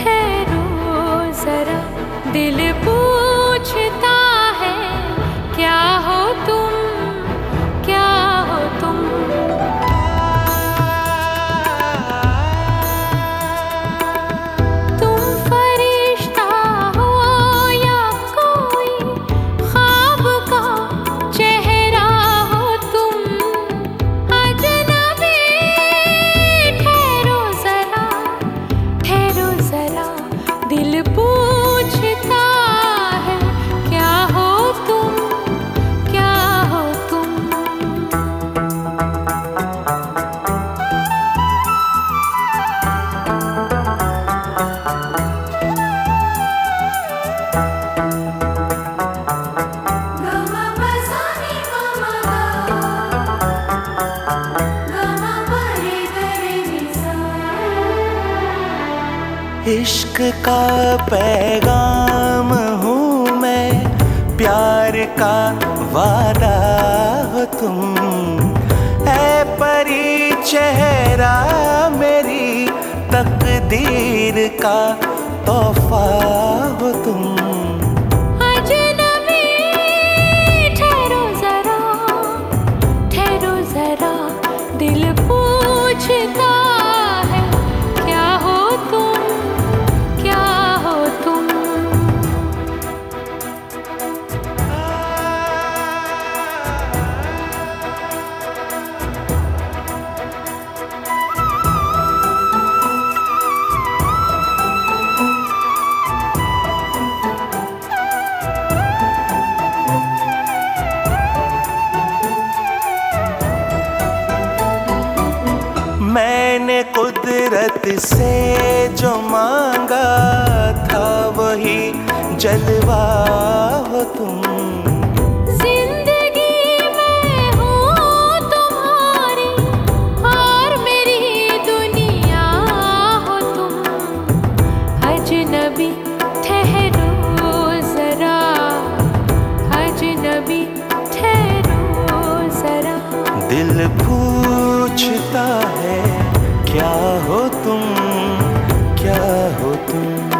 ठहरो जरा दिल पूछता इश्क का पैगाम हूँ मैं, प्यार का वादा हो तुम। है परी चेहरा मेरी तकदीर का तोहफा हो तुम। दिल पूछता मैंने कुदरत से जो मांगा था वही जलवा हो तुम। दिल में पूछता है क्या हो तुम? क्या हो तुम?